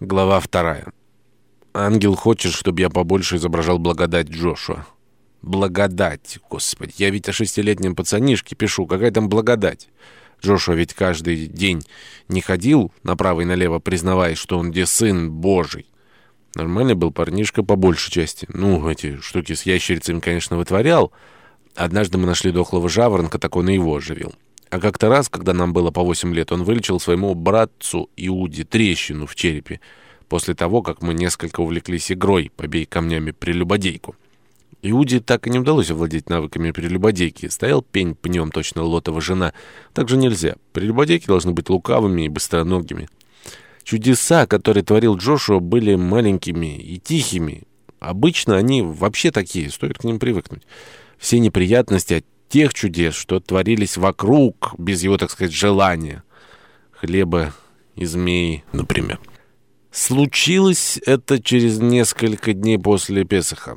Глава вторая. Ангел хочет, чтобы я побольше изображал благодать Джошуа. Благодать, господи, я ведь о шестилетнем пацанишке пишу, какая там благодать? Джошуа ведь каждый день не ходил направо и налево, признаваясь, что он где сын Божий. Нормальный был парнишка по большей части. Ну, эти штуки с ящерицами, конечно, вытворял. Однажды мы нашли дохлого жаворонка, так он и его оживил. А как-то раз, когда нам было по 8 лет, он вылечил своему братцу Иуде трещину в черепе, после того, как мы несколько увлеклись игрой «Побей камнями прелюбодейку». Иуде так и не удалось овладеть навыками прелюбодейки. Стоял пень пнем, точно лотова жена. Так же нельзя. Прелюбодейки должны быть лукавыми и быстроногими. Чудеса, которые творил Джошуа, были маленькими и тихими. Обычно они вообще такие, стоит к ним привыкнуть. Все неприятности от тех чудес, что творились вокруг, без его, так сказать, желания. Хлеба и змеи, например. Случилось это через несколько дней после Песаха.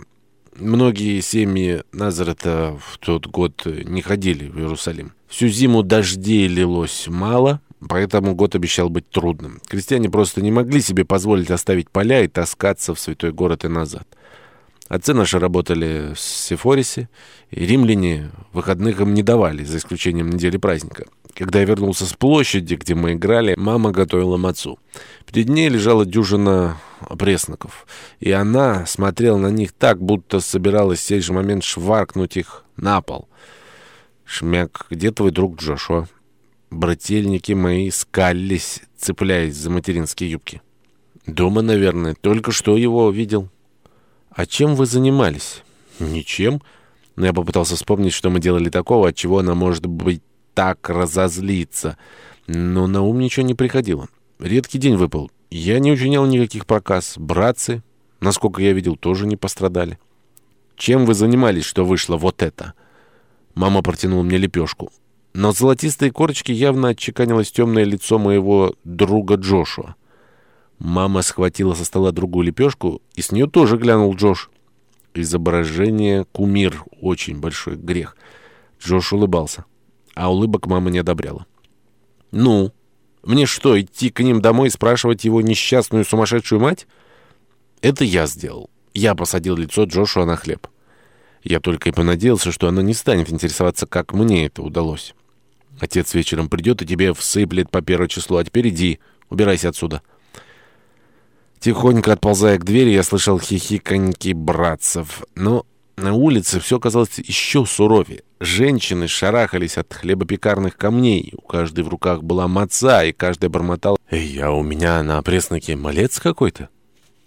Многие семьи Назарета в тот год не ходили в Иерусалим. Всю зиму дождей лилось мало, поэтому год обещал быть трудным. Крестьяне просто не могли себе позволить оставить поля и таскаться в святой город и назад. Отцы наши работали в Сефорисе, и римляне выходных им не давали, за исключением недели праздника. Когда я вернулся с площади, где мы играли, мама готовила мацу. Перед ней лежала дюжина пресноков, и она смотрела на них так, будто собиралась в сей же момент шваркнуть их на пол. «Шмяк, где твой друг Джошуа?» Брательники мои скалились, цепляясь за материнские юбки. «Дома, наверное. Только что его видел». «А чем вы занимались?» «Ничем». Но я попытался вспомнить, что мы делали такого, от чего она, может быть, так разозлиться. Но на ум ничего не приходило. Редкий день выпал. Я не учинял никаких проказ. Братцы, насколько я видел, тоже не пострадали. «Чем вы занимались, что вышло вот это?» Мама протянула мне лепешку. Но золотистые корочки явно отчеканилось темное лицо моего друга Джошуа. Мама схватила со стола другую лепешку, и с нее тоже глянул Джош. Изображение кумир — очень большой грех. Джош улыбался, а улыбок мама не одобряла. «Ну, мне что, идти к ним домой и спрашивать его несчастную сумасшедшую мать?» «Это я сделал. Я посадил лицо Джошуа на хлеб. Я только и понадеялся, что она не станет интересоваться, как мне это удалось. Отец вечером придет и тебе всыплет по первое число, а теперь иди, убирайся отсюда». Тихонько отползая к двери, я слышал хихиканьки братцев. Но на улице все казалось еще суровее. Женщины шарахались от хлебопекарных камней. У каждой в руках была маца, и каждая бормотала «Эй, а у меня на пресноке малец какой-то?»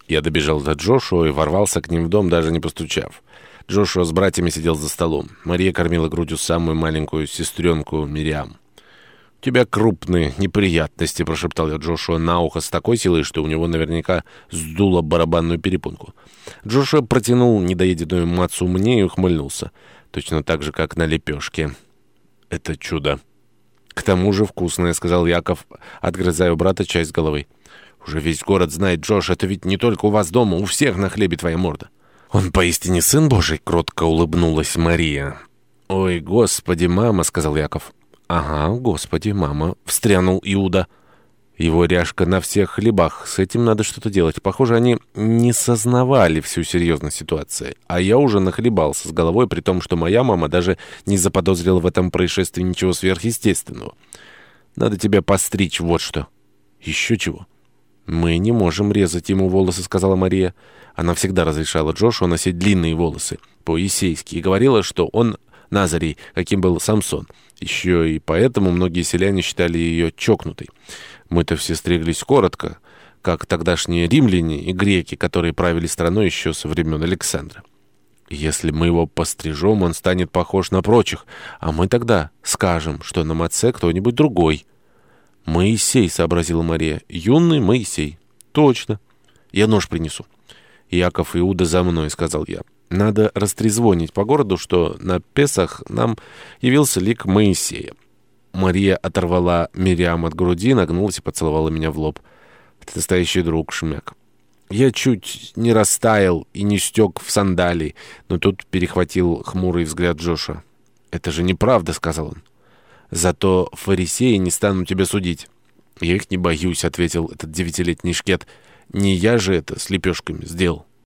Я добежал до Джошуа и ворвался к ним в дом, даже не постучав. Джошуа с братьями сидел за столом. Мария кормила грудью самую маленькую сестренку Мириам. «У тебя крупные неприятности», — прошептал я Джошуа на ухо с такой силой, что у него наверняка сдуло барабанную перепонку. Джошуа протянул недоеденную мацу мне и ухмыльнулся. Точно так же, как на лепешке. «Это чудо». «К тому же вкусное», — сказал Яков, отгрызая у брата часть головы. «Уже весь город знает, Джош, это ведь не только у вас дома, у всех на хлебе твоя морда». «Он поистине сын Божий», — кротко улыбнулась Мария. «Ой, господи, мама», — сказал Яков. «Ага, господи, мама!» — встрянул Иуда. Его ряжка на всех хлебах. С этим надо что-то делать. Похоже, они не сознавали всю серьезность ситуации. А я уже нахлебался с головой, при том, что моя мама даже не заподозрила в этом происшествии ничего сверхъестественного. Надо тебя постричь, вот что. Еще чего? Мы не можем резать ему волосы, сказала Мария. Она всегда разрешала Джошу носить длинные волосы, по-есейски, и говорила, что он Назарий, каким был Самсон. Еще и поэтому многие селяне считали ее чокнутой. Мы-то все стриглись коротко, как тогдашние римляне и греки, которые правили страной еще со времен Александра. Если мы его пострижем, он станет похож на прочих, а мы тогда скажем, что на маце кто-нибудь другой. «Моисей», — сообразила Мария, — «юный Моисей». «Точно. Я нож принесу». «Яков Иуда за мной», — сказал я. Надо растрезвонить по городу, что на Песах нам явился лик Моисея. Мария оторвала Мириам от груди, нагнулась и поцеловала меня в лоб. «Ты настоящий друг, Шмяк». Я чуть не растаял и не стек в сандалии, но тут перехватил хмурый взгляд Джоша. «Это же неправда», — сказал он. «Зато фарисеи не станут тебя судить». «Я их не боюсь», — ответил этот девятилетний шкет. Не я же это с лепешками сделал.